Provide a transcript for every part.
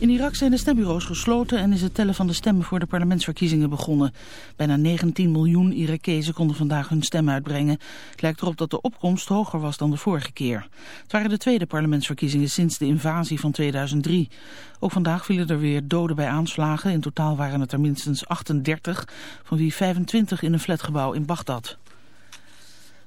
In Irak zijn de stembureaus gesloten en is het tellen van de stemmen voor de parlementsverkiezingen begonnen. Bijna 19 miljoen Irakezen konden vandaag hun stem uitbrengen. Het lijkt erop dat de opkomst hoger was dan de vorige keer. Het waren de tweede parlementsverkiezingen sinds de invasie van 2003. Ook vandaag vielen er weer doden bij aanslagen. In totaal waren het er minstens 38, van wie 25 in een flatgebouw in Bagdad.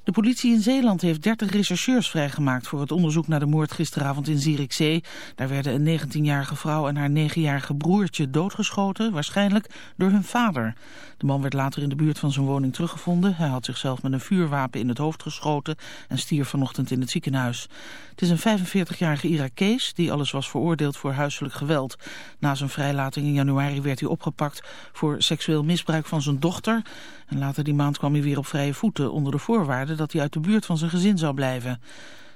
De politie in Zeeland heeft 30 rechercheurs vrijgemaakt voor het onderzoek naar de moord gisteravond in Zierikzee. Daar werden een 19-jarige vrouw en haar 9-jarige broertje doodgeschoten, waarschijnlijk door hun vader. De man werd later in de buurt van zijn woning teruggevonden. Hij had zichzelf met een vuurwapen in het hoofd geschoten en stierf vanochtend in het ziekenhuis. Het is een 45-jarige Irakees die alles was veroordeeld voor huiselijk geweld. Na zijn vrijlating in januari werd hij opgepakt voor seksueel misbruik van zijn dochter. En later die maand kwam hij weer op vrije voeten onder de voorwaarde dat hij uit de buurt van zijn gezin zou blijven.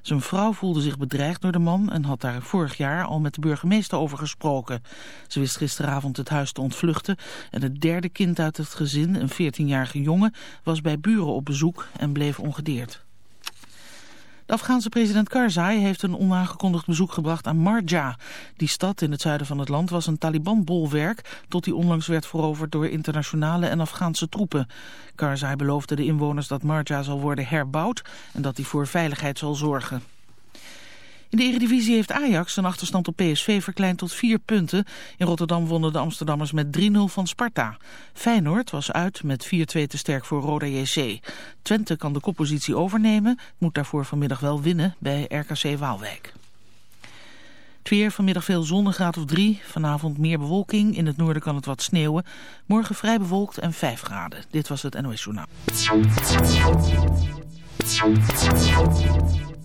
Zijn vrouw voelde zich bedreigd door de man en had daar vorig jaar al met de burgemeester over gesproken. Ze wist gisteravond het huis te ontvluchten en het derde kind uit het gezin, een 14-jarige jongen, was bij buren op bezoek en bleef ongedeerd. De Afghaanse president Karzai heeft een onaangekondigd bezoek gebracht aan Marja. Die stad in het zuiden van het land was een Taliban-bolwerk... tot die onlangs werd veroverd door internationale en Afghaanse troepen. Karzai beloofde de inwoners dat Marja zal worden herbouwd... en dat hij voor veiligheid zal zorgen. In de Eredivisie heeft Ajax zijn achterstand op PSV verkleind tot vier punten. In Rotterdam wonnen de Amsterdammers met 3-0 van Sparta. Feyenoord was uit met 4-2 te sterk voor Roda JC. Twente kan de koppositie overnemen, moet daarvoor vanmiddag wel winnen bij RKC Waalwijk. Het vanmiddag veel zon, een graad of 3. Vanavond meer bewolking, in het noorden kan het wat sneeuwen. Morgen vrij bewolkt en 5 graden. Dit was het NOS Journaal.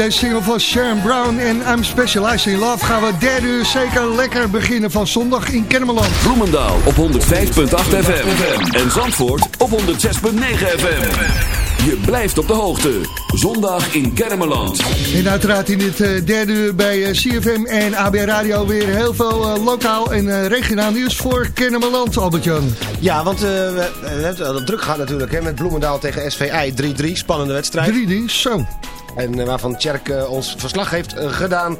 Deze single van Sharon Brown en I'm Specialized in Love gaan we derde uur zeker lekker beginnen van zondag in Kennemerland. Bloemendaal op 105.8 FM. En Zandvoort op 106.9 FM. Je blijft op de hoogte. Zondag in Kennemerland. En uiteraard in dit uh, derde uur bij uh, CFM en AB Radio weer heel veel uh, lokaal en regionaal nieuws voor Kennemerland, Albert-Jan. Ja, want we, we, hebben het druk gehad natuurlijk hè, met Bloemendaal tegen SVI 3-3. Spannende wedstrijd. 3-3, zo. En waarvan Tjerk ons verslag heeft gedaan.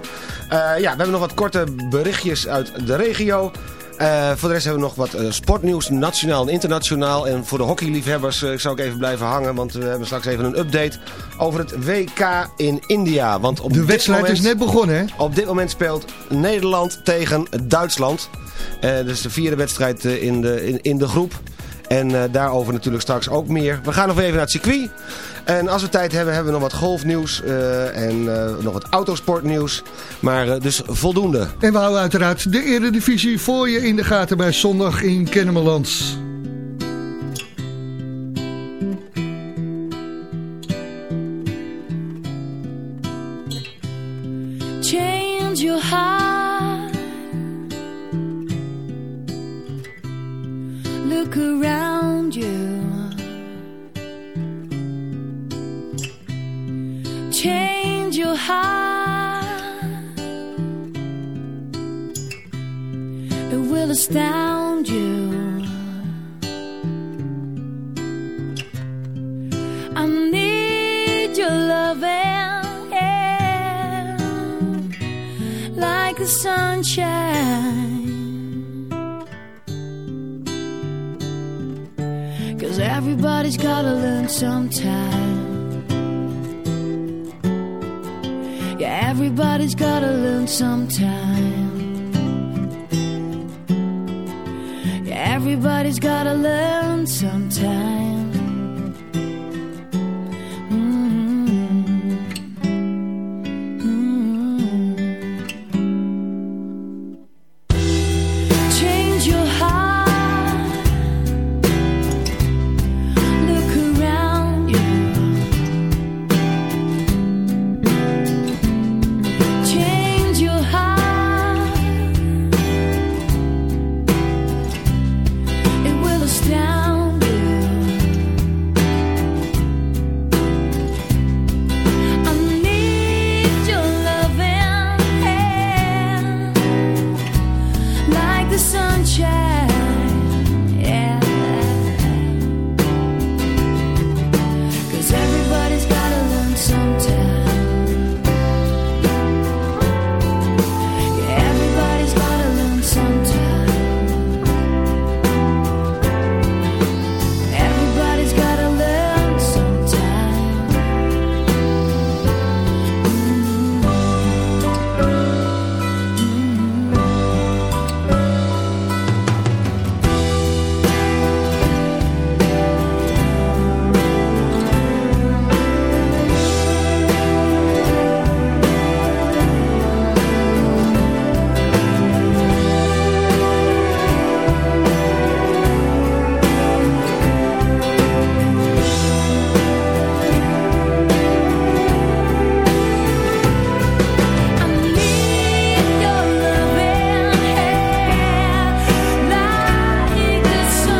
ja, we hebben nog wat korte berichtjes uit de regio. Uh, voor de rest hebben we nog wat uh, sportnieuws, nationaal en internationaal. En voor de hockeyliefhebbers uh, zou ik even blijven hangen, want we hebben straks even een update over het WK in India. Want op de wedstrijd moment, is net begonnen, hè? Op dit moment speelt Nederland tegen Duitsland. dus de vierde wedstrijd in, de, in, in de groep. En daarover natuurlijk straks ook meer. We gaan nog even naar het circuit. En als we tijd hebben, hebben we nog wat golfnieuws uh, en uh, nog wat autosportnieuws. Maar uh, dus voldoende. En we houden uiteraard de eredivisie voor je in de gaten bij zondag in Kennemerland. You change your heart. It will astound you. I need your loving like the sunshine. Everybody's gotta learn sometime. Yeah, everybody's gotta learn sometime. Yeah, everybody's gotta learn sometime. it's so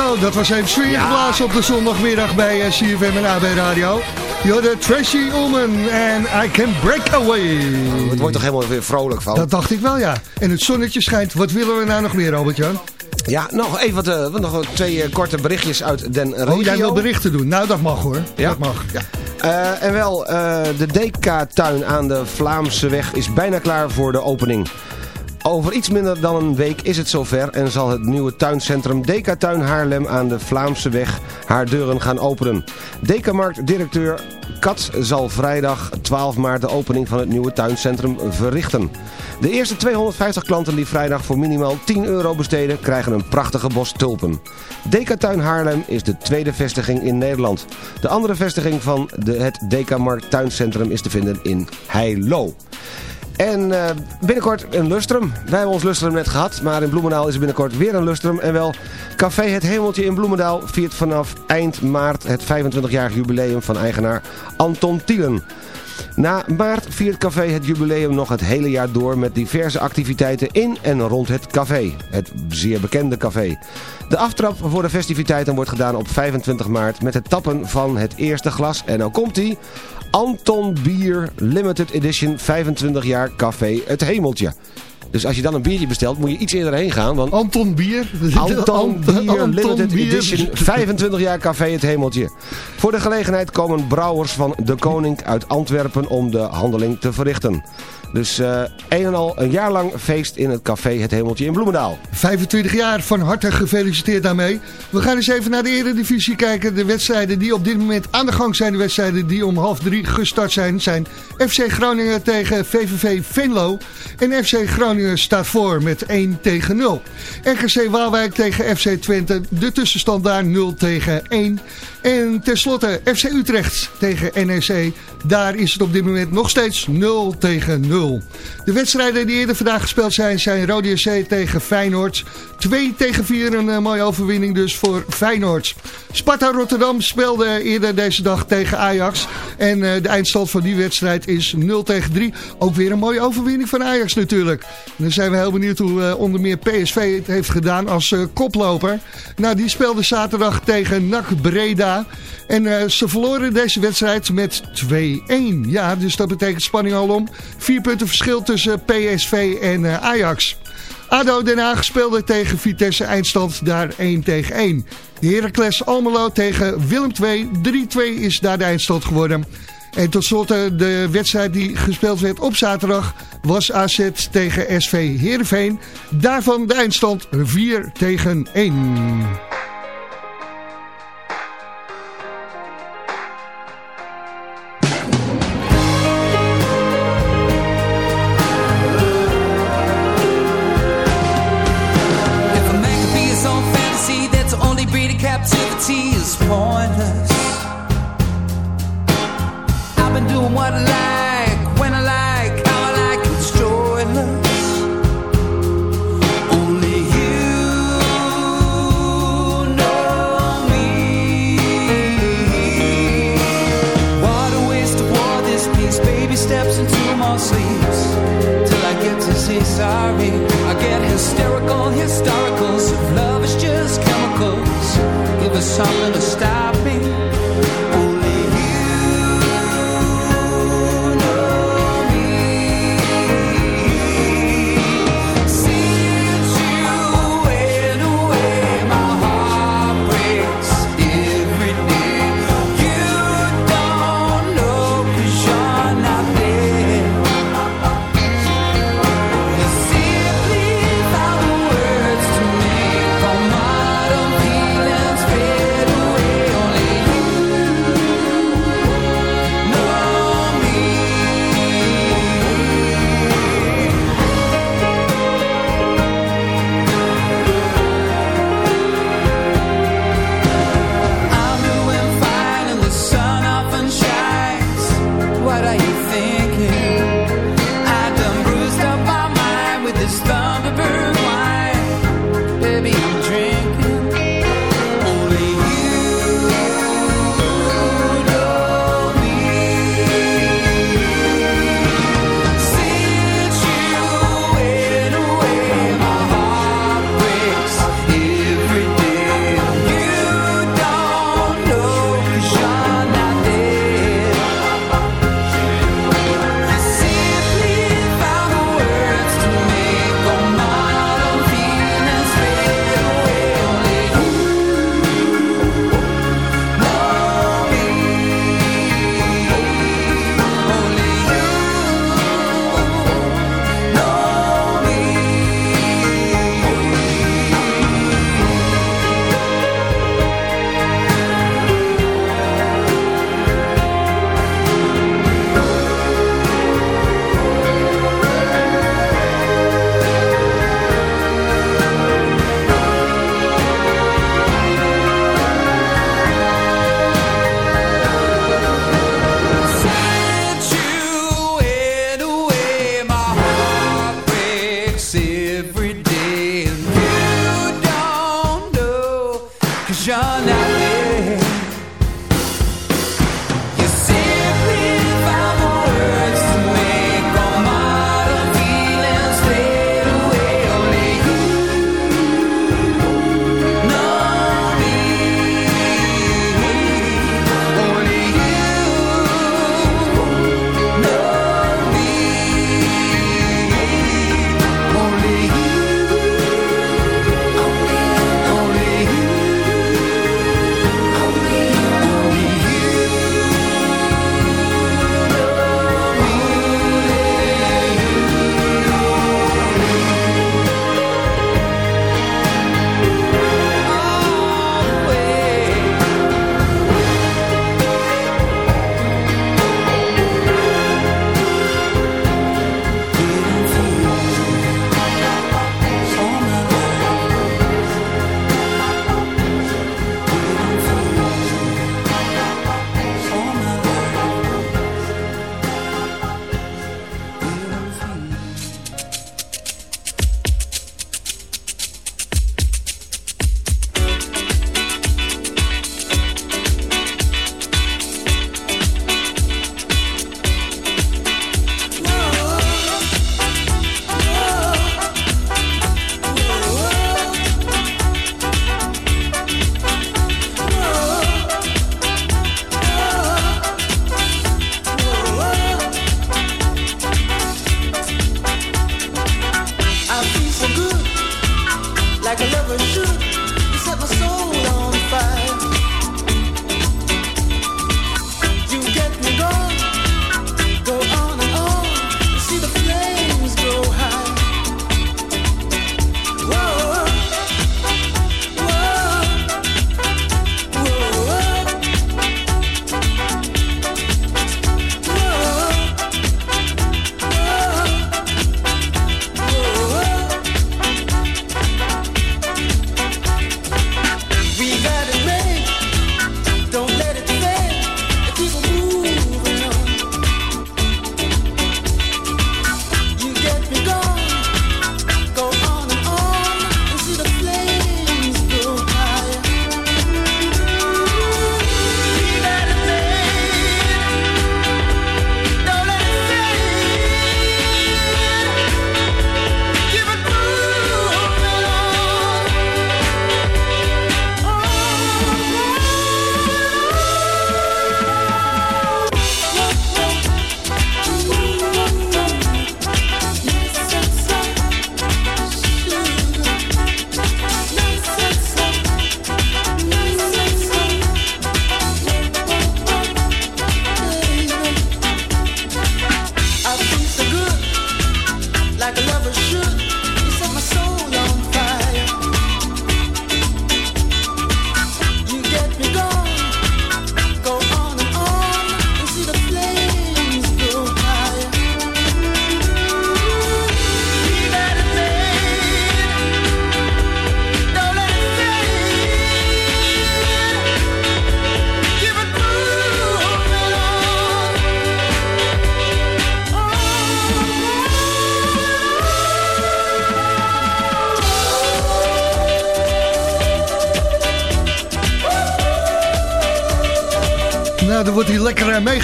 Zo, dat was even sfeer geblazen op de zondagmiddag bij eh, CFM en AB Radio. You're the Tracy Ullman en I Can Break Away. Het wordt toch helemaal weer vrolijk van. Dat dacht ik wel, ja. En het zonnetje schijnt. Wat willen we nou nog meer, Robert-Jan? Ja, nog even wat, eh, nog twee eh, korte berichtjes uit den regio. Oh, jij wil berichten doen. Nou, dat mag hoor. Ja. Dat mag. Ja. En wel, de DK-tuin aan de Vlaamse weg is bijna klaar voor de opening. Over iets minder dan een week is het zover en zal het nieuwe tuincentrum DK-tuin Haarlem aan de Vlaamse weg haar deuren gaan openen. DK-markt-directeur Kat zal vrijdag 12 maart de opening van het nieuwe tuincentrum verrichten. De eerste 250 klanten die vrijdag voor minimaal 10 euro besteden krijgen een prachtige bos tulpen. DK-tuin Haarlem is de tweede vestiging in Nederland. De andere vestiging van de, het DK-markt tuincentrum is te vinden in Heilo. En eh, binnenkort een lustrum. Wij hebben ons lustrum net gehad, maar in Bloemendaal is er binnenkort weer een lustrum. En wel, Café Het Hemeltje in Bloemendaal viert vanaf eind maart het 25-jarig jubileum van eigenaar Anton Tielen. Na maart viert Café het jubileum nog het hele jaar door met diverse activiteiten in en rond het café. Het zeer bekende café. De aftrap voor de festiviteiten wordt gedaan op 25 maart met het tappen van het eerste glas. En nou komt ie. Anton Bier Limited Edition 25 jaar Café Het Hemeltje. Dus als je dan een biertje bestelt, moet je iets eerder heen gaan. Want Anton Bier. Anton Bier Anton Limited Bier. Edition 25 jaar Café Het Hemeltje. Voor de gelegenheid komen brouwers van De Koning uit Antwerpen om de handeling te verrichten. Dus eh een en al een jaar lang feest in het Café Het Hemeltje in Bloemendaal. 25 jaar, van harte gefeliciteerd daarmee. We gaan eens even naar de eredivisie kijken. De wedstrijden die op dit moment aan de gang zijn, de wedstrijden die om half drie gestart zijn, zijn FC Groningen tegen VVV Venlo. En FC Groningen staat voor met 1 tegen 0. RKC Waalwijk tegen FC Twente, de tussenstand daar 0 tegen 1. En tenslotte FC Utrecht tegen NEC. Daar is het op dit moment nog steeds 0 tegen 0. De wedstrijden die eerder vandaag gespeeld zijn, zijn Rode JC tegen Feyenoord. 2 tegen 4, een eh, mooie overwinning dus voor Feyenoord. Sparta Rotterdam speelde eerder deze dag tegen Ajax. En eh, de eindstand van die wedstrijd is 0 tegen 3. Ook weer een mooie overwinning van Ajax natuurlijk. En dan zijn we heel benieuwd hoe eh, onder meer PSV het heeft gedaan als koploper. Nou, die speelde zaterdag tegen NAC Breda. En eh, ze verloren deze wedstrijd met 2-1. Ja, dus dat betekent spanning alom. Vier punten verschil tussen PSV en eh, Ajax. ADO Den Haag speelde tegen Vitesse eindstand daar 1 tegen 1. Heracles Almelo tegen Willem 2. 3-2 is daar de eindstand geworden. En tot slot eh, de wedstrijd die gespeeld werd op zaterdag was AZ tegen SV Heerenveen. Daarvan de eindstand 4 tegen 1. Steps into my sleeves till I get to say sorry. I get hysterical, historicals. If love is just chemicals, give us something to stop me.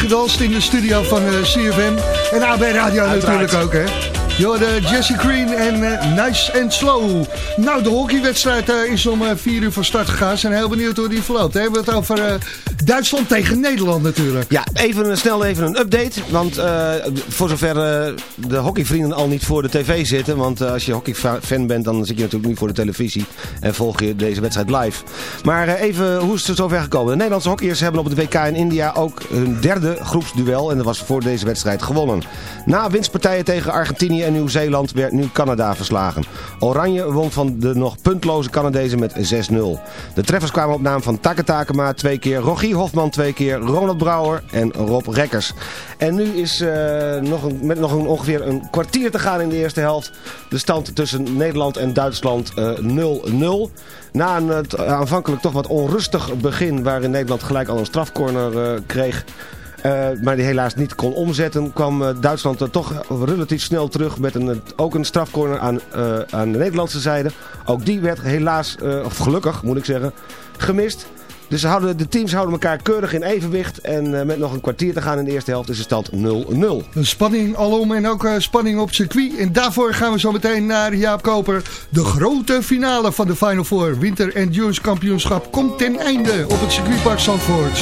Lekker meegedanst in de studio van eh, CFM. En AB Radio natuurlijk ook, hè. De Jesse Green en eh, Nice and Slow. Nou, de hockeywedstrijd eh, is om eh, vier uur van start gegaan. We zijn heel benieuwd hoe die verloopt. We hebben het over Duitsland tegen Nederland natuurlijk. Ja, even snel even een update. Want eh, voor zover eh, de hockeyvrienden al niet voor de tv zitten. Want eh, als je hockeyfan bent, dan zit je natuurlijk nu voor de televisie. En volg je deze wedstrijd live. Maar even, hoe is het zover gekomen? De Nederlandse hockeyers hebben op het WK in India ook hun derde groepsduel. En dat was voor deze wedstrijd gewonnen. Na winstpartijen tegen Argentinië en Nieuw-Zeeland werd nu Canada verslagen. Oranje won van de nog puntloze Canadezen met 6-0. De treffers kwamen op naam van Take Takema twee keer, Rogier Hofman twee keer, Ronald Brouwer en Rob Rekkers. En nu is eh, nog met nog ongeveer een kwartier te gaan in de eerste helft. De stand tussen Nederland en Duitsland eh, 0-0. Na een eh, aanvankelijk toch wat onrustig begin waarin Nederland gelijk al een strafcorner eh, kreeg... Eh, maar die helaas niet kon omzetten, kwam eh, Duitsland er toch relatief snel terug met een, ook een strafcorner aan, eh, aan de Nederlandse zijde. Ook die werd helaas, eh, of gelukkig moet ik zeggen, gemist. Dus houden, de teams houden elkaar keurig in evenwicht. En eh, met nog een kwartier te gaan in de eerste helft is de stand 0-0. Een spanning alom en ook eh, spanning op circuit. En daarvoor gaan we zo meteen naar Jaap Koper. De grote finale van de Final Four. Winter Endurance Kampioenschap komt ten einde op het circuitpark Zandvoort.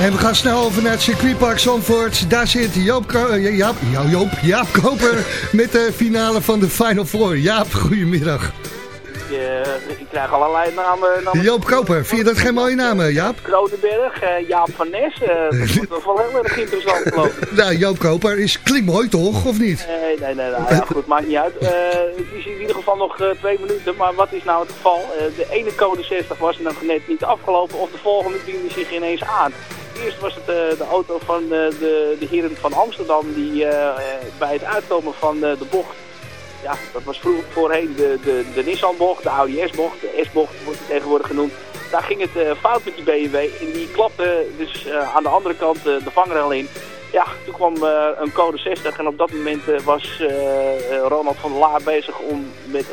En we gaan snel over naar het circuitpark Zandvoort. Daar zit Joop, eh, Jaap, ja, Joop, Jaap Koper met de finale van de Final Four. Jaap, goedemiddag. Eh, ik krijg allerlei namen. namen. Joop Koper, vind je dat geen mooie namen, Jaap? Kronenberg, eh, Jaap van Nes. eh, dat wordt toch wel heel erg interessant geloof ik. Nou, Joop Koper is klinkt mooi toch, of niet? Nee, nee, nee, nee. Ja, goed, maakt niet uit. Het is in ieder geval nog twee minuten, maar wat is nou het geval? De ene code 60 was nog net niet afgelopen of de volgende diende zich ineens aan. Eerst was het eh, de auto van eh, de, de heren van Amsterdam die eh, bij het uitkomen van de bocht ja, dat was vroeger voorheen de, de, de Nissan-bocht, de Audi S-bocht, de S-bocht wordt het tegenwoordig genoemd. Daar ging het fout met die BMW en die klapte dus aan de andere kant eh, de vangrail in. Ja, toen kwam een code 60 en op dat moment was Ronald van der Laar bezig om met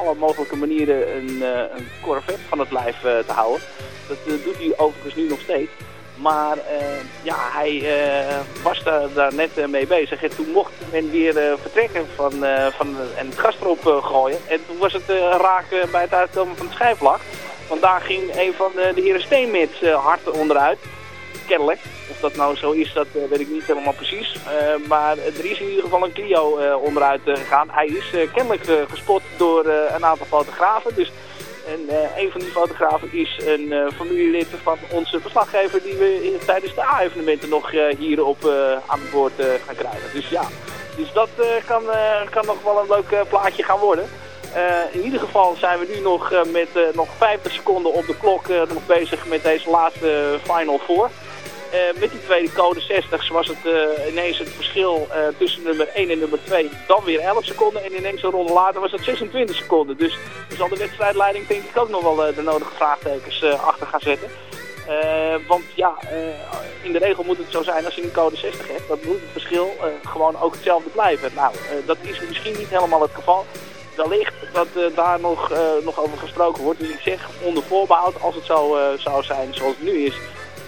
alle mogelijke manieren een, een Corvette van het lijf te houden. Dat doet hij overigens nu nog steeds. Maar eh, ja, hij eh, was daar, net eh, mee bezig. En toen mocht men weer vertrekken van, van, en het gas erop gooien. En toen was het raak eh, bij het uitkomen van het schijfvlag. Want daar ging een van de, de heren Steenmits hard onderuit. Kennelijk. Of dat nou zo is, dat weet ik niet helemaal precies. Maar er is in ieder geval een Clio onderuit gegaan. Hij is kennelijk gespot door een aantal fotografen. Dus en eh, een van die fotografen is een eh, familielid van onze verslaggever die we tijdens de A-evenementen nog eh, hier op, aan het woord gaan krijgen. Dus ja, dus dat kan, kan nog wel een leuk plaatje gaan worden. In ieder geval zijn we nu nog met nog 50 seconden op de klok nog bezig met deze laatste Final Four. Eh, met die tweede code 60 was het eh, ineens het verschil eh, tussen nummer 1 en nummer 2 dan weer 11 seconden. En ineens een ronde later was het 26 seconden. Dus er zal de wedstrijdleiding denk ik ook nog wel de nodige vraagtekens achter gaan zetten. Want ja, in de regel moet het zo zijn als je een code 60 hebt. Dat moet het verschil gewoon ook hetzelfde blijven. Nou, dat is misschien niet helemaal het geval. Wellicht dat daar nog, nog over gesproken wordt. Dus ik zeg onder voorbehoud, als het zo zou zijn zoals het nu is,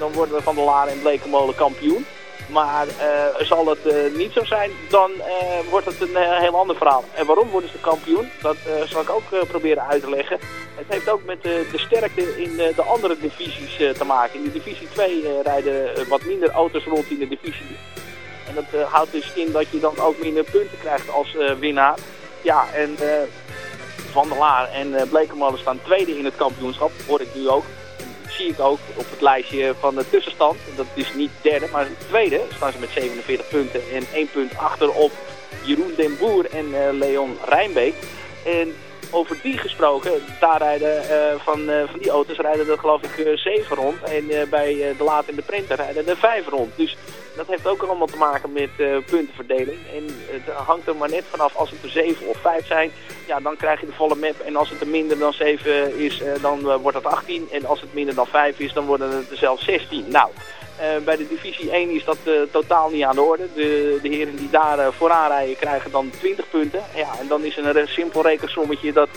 dan worden Van der Laren en Blekenmolen kampioen. Maar eh, zal het eh, niet zo zijn, dan eh, wordt het een heel ander verhaal. En waarom worden ze kampioen? Dat zal ik ook proberen uit te leggen. Het heeft ook met de, de sterkte in de andere divisies te maken. In de divisie 2 eh, rijden wat minder auto's rond in de divisie. En dat houdt dus in dat je dan ook minder punten krijgt als winnaar. Ja, en Van der Laar en eh Blekemolen staan tweede in het kampioenschap. Hoor ik nu ook. Zie ik ook op het lijstje van de tussenstand. Dat is niet derde, maar tweede. Staan ze met 47 punten en 1 punt achter op Jeroen den Boer en eh, Leon Rijnbeek. En over die gesproken, daar rijden eh, van, eh, van die auto's rijden er geloof ik eh, zeven rond. En bij de laat in de printer rijden er vijf rond. Dus dat heeft ook allemaal te maken met puntenverdeling. En het hangt er maar net vanaf als het er zeven of vijf zijn. Ja, dan krijg je de volle map. En als het er minder dan 7 is, dan wordt dat 18. En als het minder dan 5 is, dan worden het er zelfs 16. Nou, bij de divisie 1 is dat eh, totaal niet aan de orde. De, de heren die daar eh, vooraan rijden krijgen dan 20 punten. Ja, en dan is een simpel rekensommetje dat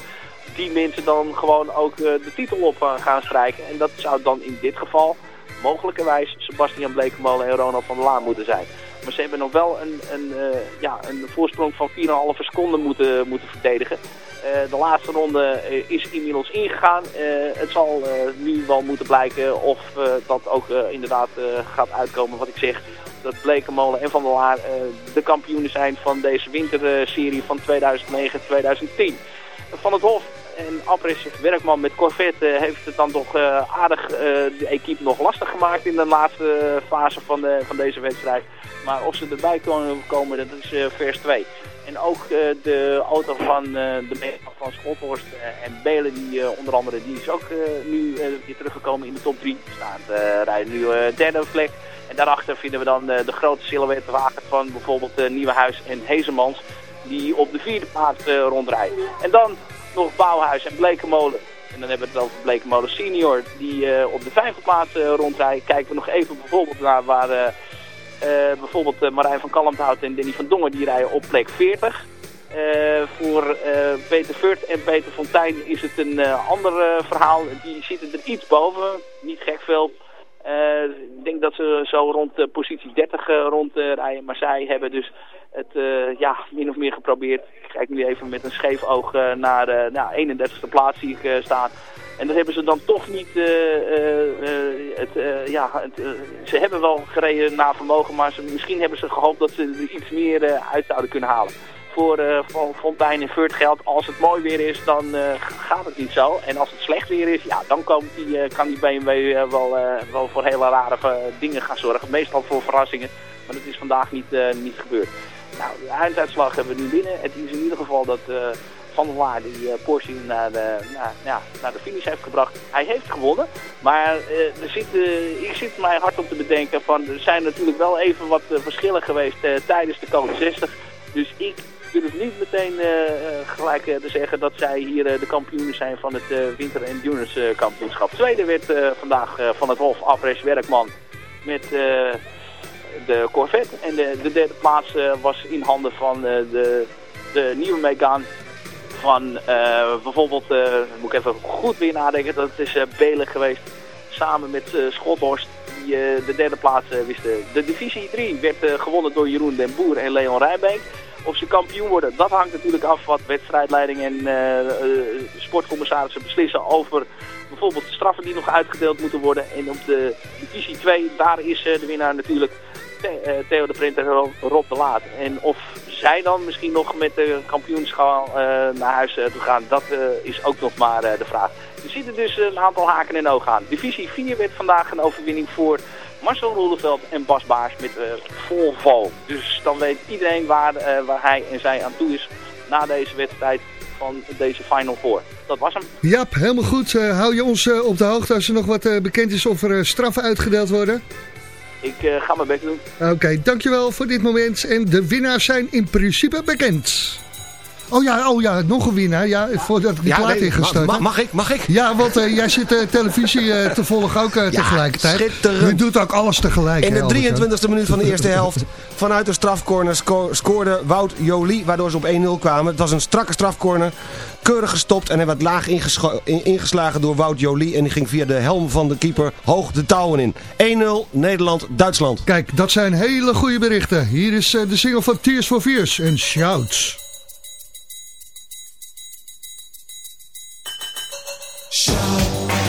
die mensen dan gewoon ook eh, de titel op eh, gaan strijken. En dat zou dan in dit geval mogelijkerwijs Sebastian Blekemolen en Ronald van der Laan moeten zijn. Maar ze hebben nog wel een, een, eh, ja, een voorsprong van 4,5 seconden moeten, moeten verdedigen. Eh, de laatste ronde eh, is inmiddels ingegaan. Het zal nu wel moeten blijken of dat ook inderdaad gaat uitkomen wat ik zeg. Dat Blekemolen en Van der Laar de kampioenen zijn van deze winterserie van 2009-2010. Van het Hof en Apres Werkman met Corvette eh, heeft het dan toch eh, aardig eh, de equipe nog lastig gemaakt in de laatste fase van, de, van deze wedstrijd. Maar of ze erbij komen, dat is vers 2. En ook de auto van de meester van Schothorst en Belen, die onder andere, die is ook nu weer teruggekomen in de top 3. Staat, rijden nu derde plek. En daarachter vinden we dan de grote silhouettenwagen van bijvoorbeeld Nieuwenhuis en Hezemans. Die op de vierde plaats rondrijden. En dan nog Bouwhuis en Blekenmolen. En dan hebben we het over Blekenmolen Senior die eh, op de vijfde plaats rondrijden. Kijken we nog even bijvoorbeeld naar waar eh, bijvoorbeeld Marijn van Kalmthout en Danny van Dongen die rijden op plek 40. Eh, voor Peter Vurt en Peter Fontijn is het een ander verhaal. Die zitten er iets boven, niet gek veel. Eh, ik denk dat ze zo rond positie 30 eh, rondrijden. maar zij hebben dus het eh, ja, min of meer geprobeerd. Ik kijk nu even met een scheef oog eh, naar nou, 31ste plaats die ik eh, staan. En dat hebben ze dan toch niet... eh, eh, eh, het, eh, ja, eh, ze hebben wel gereden naar vermogen, maar misschien hebben ze gehoopt dat ze er iets meer eh, uit zouden kunnen halen. Voor eh, Van Fontijn en Furt als het mooi weer is, dan eh, gaat het niet zo. En als het slecht weer is, ja, dan komt die, eh, kan die BMW eh, wel, eh, wel voor hele rare eh, dingen gaan zorgen. Meestal voor verrassingen, maar dat is vandaag niet, eh, niet gebeurd. Nou, de einduitslag hebben we nu binnen. Het is in ieder geval dat... eh, van der Laar die eh, Porsche naar de, ja, naar de finish heeft gebracht. Hij heeft gewonnen, maar eh, er zit, eh, ik zit mij hard op te bedenken van er zijn natuurlijk wel even wat eh, verschillen geweest eh, tijdens de code 60. Dus ik durf niet meteen eh, eh, gelijk eh, te zeggen dat zij hier de kampioenen zijn van het Winter Endurance kampioenschap. Tweede werd vandaag van het Hof Afres Werkman met de Corvette. En de, de derde plaats was in handen van de, de nieuwe Megane van bijvoorbeeld, moet ik even goed weer nadenken, dat is Belen geweest. Samen met Schothorst, die de derde plaats wisten. De divisie 3 werd gewonnen door Jeroen den Boer en Leon Rijbeek. Of ze kampioen worden, dat hangt natuurlijk af wat wedstrijdleiding en eh, eh, sportcommissarissen beslissen over bijvoorbeeld de straffen die nog uitgedeeld moeten worden. En op de divisie 2, daar is eh, de winnaar natuurlijk The- Theo de Print en Ro- Rob de Laat. En of zij dan misschien nog met de kampioenschaal naar huis toe gaan, dat is ook nog maar de vraag. Er zitten dus een aantal haken en ogen aan. Divisie 4 werd vandaag een overwinning voor Marcel Roeleveld en Bas Baars met eh Volvo. Dus dan weet iedereen waar, eh, waar hij en zij aan toe is na deze wedstrijd van deze Final Four. Dat was hem. Jap, helemaal goed. Eh, hou je ons op de hoogte als er nog wat eh, bekend is of er straffen uitgedeeld worden? Ik ga mijn best doen. Oké, dankjewel voor dit moment. En de winnaars zijn in principe bekend. Oh ja, oh ja, nog een winnaar. Ja, voordat ik die Ja, plaat nee, ingestart mag ik? Mag ik? Ja, want eh, jij zit eh, televisie eh, te volgen ook tegelijkertijd. schitterend. Je doet ook alles tegelijk. In de Albert-Jan? 23e minuut van de eerste helft vanuit de strafcorner sco- scoorde Wout Jolie, waardoor ze op 1-0 kwamen. Het was een strakke strafcorner, keurig gestopt en hij werd laag in- ingeslagen door Wout Jolie. En die ging via de helm van de keeper hoog de touwen in. 1-0 Nederland-Duitsland. Kijk, dat zijn hele goede berichten. Hier is de single van Tears for Fears en Shouts. Show.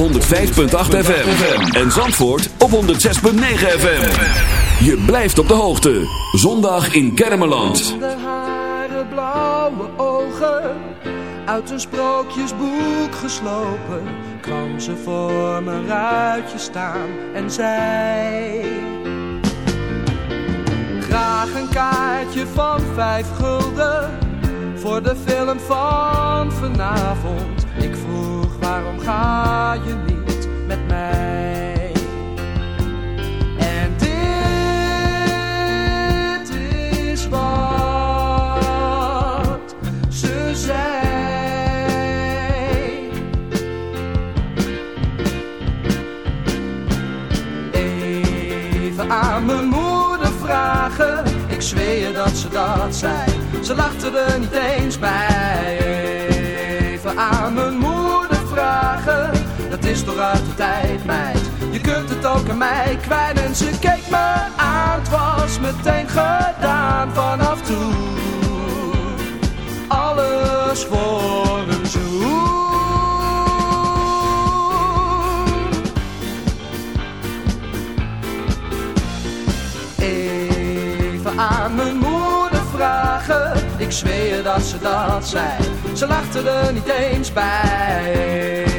105.8 FM. En Zandvoort op 106.9 FM. Je blijft op de hoogte. Zondag in Kermeland. De haren, blauwe ogen, uit een sprookjesboek geslopen, kwam ze voor mijn ruitje staan en zei: Graag een kaartje van vijf gulden voor de film van vanavond. Waarom ga je niet met mij? En dit is wat ze zei. Even aan mijn moeder vragen, ik zweer dat ze dat zei. Ze lachte er niet eens bij. Even aan mijn moeder dat is toch uit de tijd, meid. Je kunt het ook aan mij kwijt en ze keek me aan, het was meteen gedaan vanaf toen. Alles voor een zoen. Even aan mijn moeder vragen, ik zweer dat ze dat zei. Ze lachte er niet eens bij.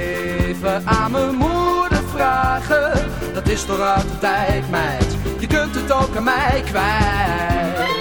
Even aan mijn moeder vragen, dat is toch uit de tijd, meid. Je kunt het ook aan mij kwijt.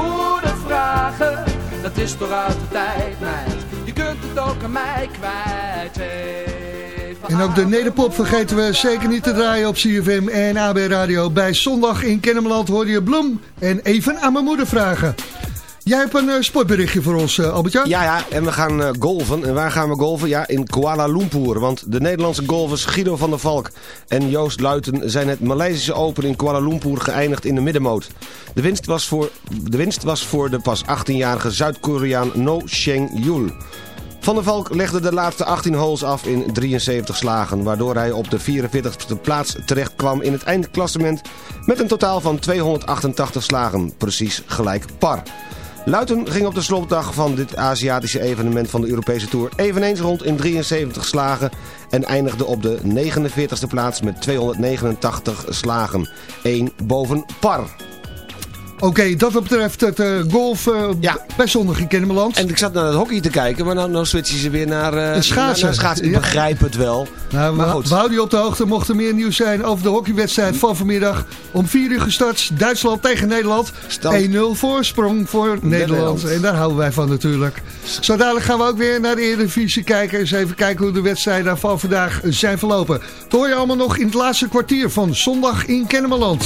dat is toch uit de tijd, meid. Je kunt het ook aan mij kwijt. En ook de nederpop vergeten we zeker niet te draaien op CFM en AB Radio. Bij Zondag in Kennemerland hoor je Bloem en even aan mijn moeder vragen. Jij hebt een eh, sportberichtje voor ons, uh, Albert-Jan? Ja, ja, en we gaan eh, golven. En waar gaan we golven? Ja, in Kuala Lumpur. Want de Nederlandse golfers Guido van der Valk en Joost Luiten... zijn het Maleisische Open in Kuala Lumpur geëindigd in de middenmoot. De winst was voor de, winst was voor de pas 18-jarige Zuid-Koreaan No Sheng-yul. Van der Valk legde de laatste 18 holes af in 73 slagen... waardoor hij op de 44e plaats terecht kwam in het eindklassement... met een totaal van 288 slagen, precies gelijk par. Luiten ging op de slotdag van dit Aziatische evenement van de Europese Tour eveneens rond in 73 slagen en eindigde op de 49e plaats met 289 slagen. 1 boven par. Oké, dat wat betreft het eh, golf bij Zondag in Kennemerland. En ik zat naar het hockey te kijken, maar nou, nou switchen ze weer naar, De schaatsen. naar, schaatsen. Ik Ja. begrijp het wel. Nou, maar we, goed. we houden je op de hoogte. Mocht er meer nieuws zijn over de hockeywedstrijd van vanmiddag. Om 4 uur gestart. Duitsland tegen Nederland. 1-0 voorsprong voor Nederland. Nederland. En daar houden wij van natuurlijk. Zo dadelijk gaan we ook weer naar de Eredivisie kijken. Eens even kijken hoe de wedstrijden van vandaag zijn verlopen. Dat hoor je allemaal nog in het laatste kwartier van Zondag in Kennemerland.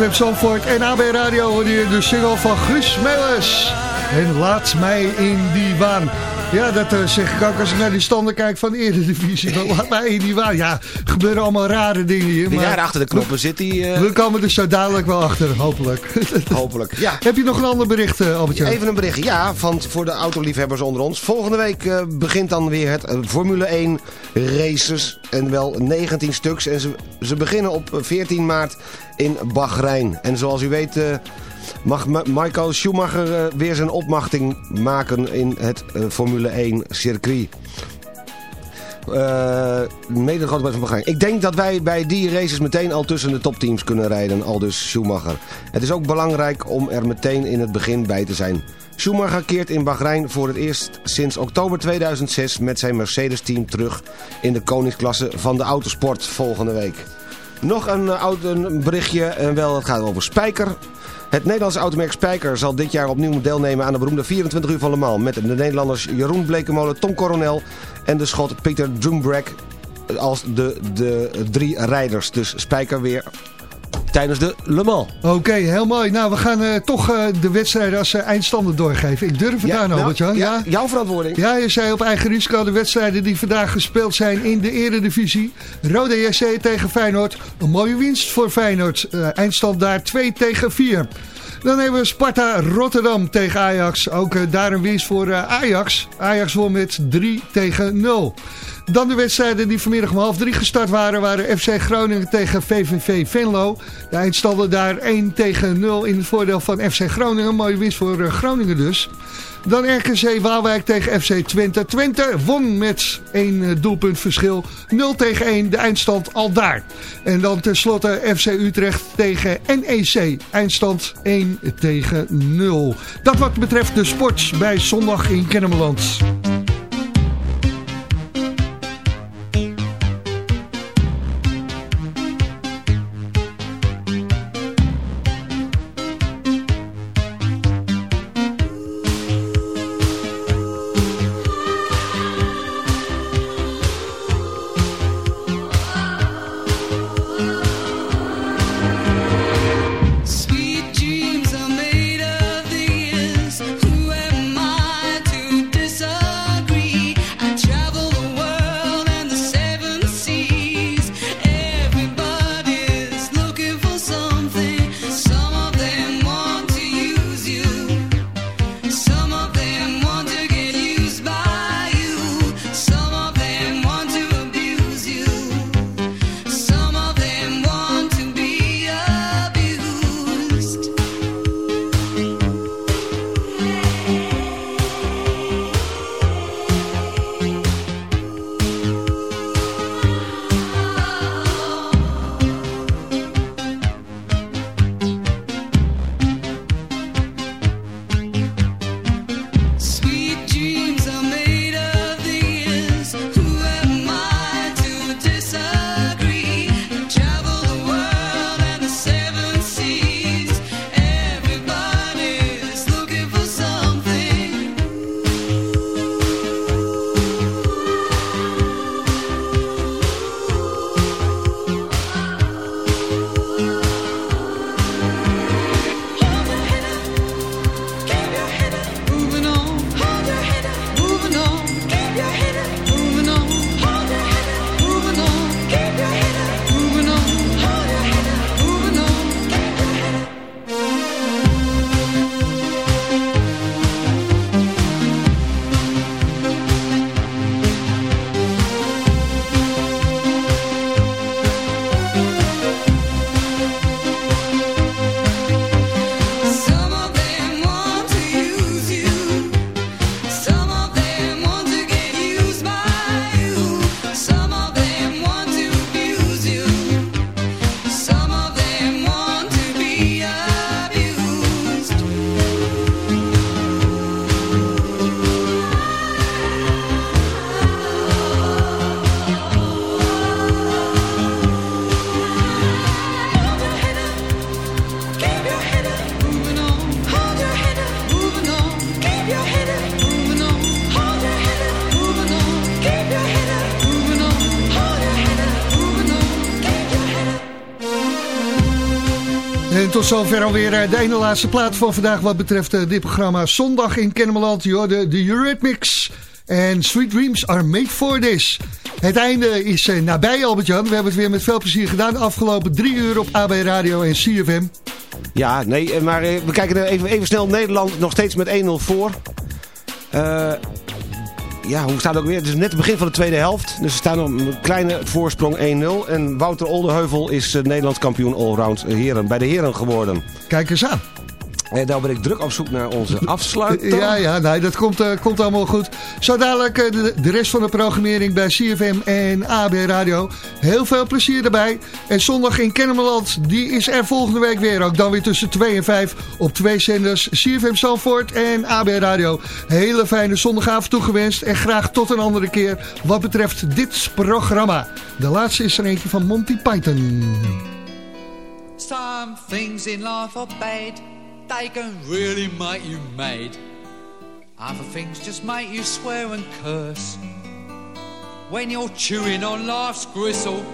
CFM Zandvoort en AB Radio hoor je de single van Guus Meeuwis. En laat mij in die waan. Ja, dat eh, zeg ik ook als ik naar die standen kijk van de Eredivisie. Dan Laat mij in die waan. Ja, gebeuren allemaal rare dingen hier. Maar achter de knoppen zit, die... eh, We komen er zo dadelijk wel achter, hopelijk. hopelijk, ja. Heb je nog een ander bericht, uh, Albertje? Even een bericht, ja, van, voor de autoliefhebbers onder ons. Volgende week eh, begint dan weer het eh, Formule 1 races. En wel 19 stuks. En ze, ze beginnen op 14 maart in Bahrein. En zoals u weet eh, mag Ma- Michael Schumacher eh, weer zijn opmachting maken in het eh, Formule 1 circuit. Eh, mede de grote van Bahrein. Ik denk dat wij bij die races meteen al tussen de topteams kunnen rijden, al dus Schumacher. Het is ook belangrijk om er meteen in het begin bij te zijn. Schumacher keert in Bahrein voor het eerst sinds oktober 2006 met zijn Mercedes-team terug in de koningsklasse van de autosport volgende week. Nog een, oud- een berichtje, en wel het gaat over Spijker. Het Nederlandse automerk Spijker zal dit jaar opnieuw deelnemen aan de beroemde 24 uur van Le Mans. Met de Nederlanders Jeroen Blekemolen, Tom Coronel en de Schot Peter Drumbrek als de, de drie rijders. Dus Spijker weer tijdens de Le Mans. Oké, heel mooi. Nou, we gaan eh, toch eh, de wedstrijden als eh, eindstanden doorgeven. Ik durf het aan, nou, Albert-Jan. ja, jouw verantwoording. Ja, je zei op eigen risico de wedstrijden die vandaag gespeeld zijn in de eredivisie. Rode JC tegen Feyenoord. Een mooie winst voor Feyenoord. Eindstand daar 2 tegen 4. Dan hebben we Sparta Rotterdam tegen Ajax. Ook daar een winst voor Ajax. Ajax won met 3 tegen 0. Dan de wedstrijden die vanmiddag om half drie gestart waren... waren FC Groningen tegen VVV Venlo. De eindstanden daar 1 tegen 0 in het voordeel van FC Groningen. Mooie winst voor eh, Groningen dus. Dan RKC Waalwijk tegen FC Twente. Twente won met één eh, doelpunt verschil. 0 tegen 1, de eindstand al daar. En dan tenslotte FC Utrecht tegen NEC. Eindstand 1 tegen 0. Dat wat betreft de sport bij Zondag in Kennemerland. Zover alweer eh, de ene laatste plaat van vandaag wat betreft eh, dit programma Zondag in Kennemerland. Hoorde de Eurythmics en Sweet Dreams are made for this. Het einde is eh, nabij Albert-Jan. We hebben het weer met veel plezier gedaan. De afgelopen drie uur op AB Radio en CFM. Ja, nee, maar we kijken even, even snel. Nederland nog steeds met 1-0 voor. Ja, hoe staat het ook weer? Het is net het begin van de tweede helft. Dus er staat nog een kleine voorsprong 1-0. En Wouter Oldeheuvel is eh, Nederlands kampioen allround eh, heren, bij de heren geworden. Kijk eens aan. En nou ben ik druk op zoek naar onze afsluiter. Ja, ja, nee, dat komt, eh, komt allemaal goed. Zo dadelijk eh, de, de rest van de programmering bij CFM en AB Radio. Heel veel plezier erbij. En zondag in Kennemerland, die is er volgende week weer. Ook dan weer tussen 2 en 5 op twee zenders. CFM Zandvoort en AB Radio. Hele fijne zondagavond toegewenst. En graag tot een andere keer wat betreft dit programma. De laatste is er eentje van Monty Python. Some things in life are bad, they can really make you mad. Other things just make you swear and curse. When you're chewing on life's gristle,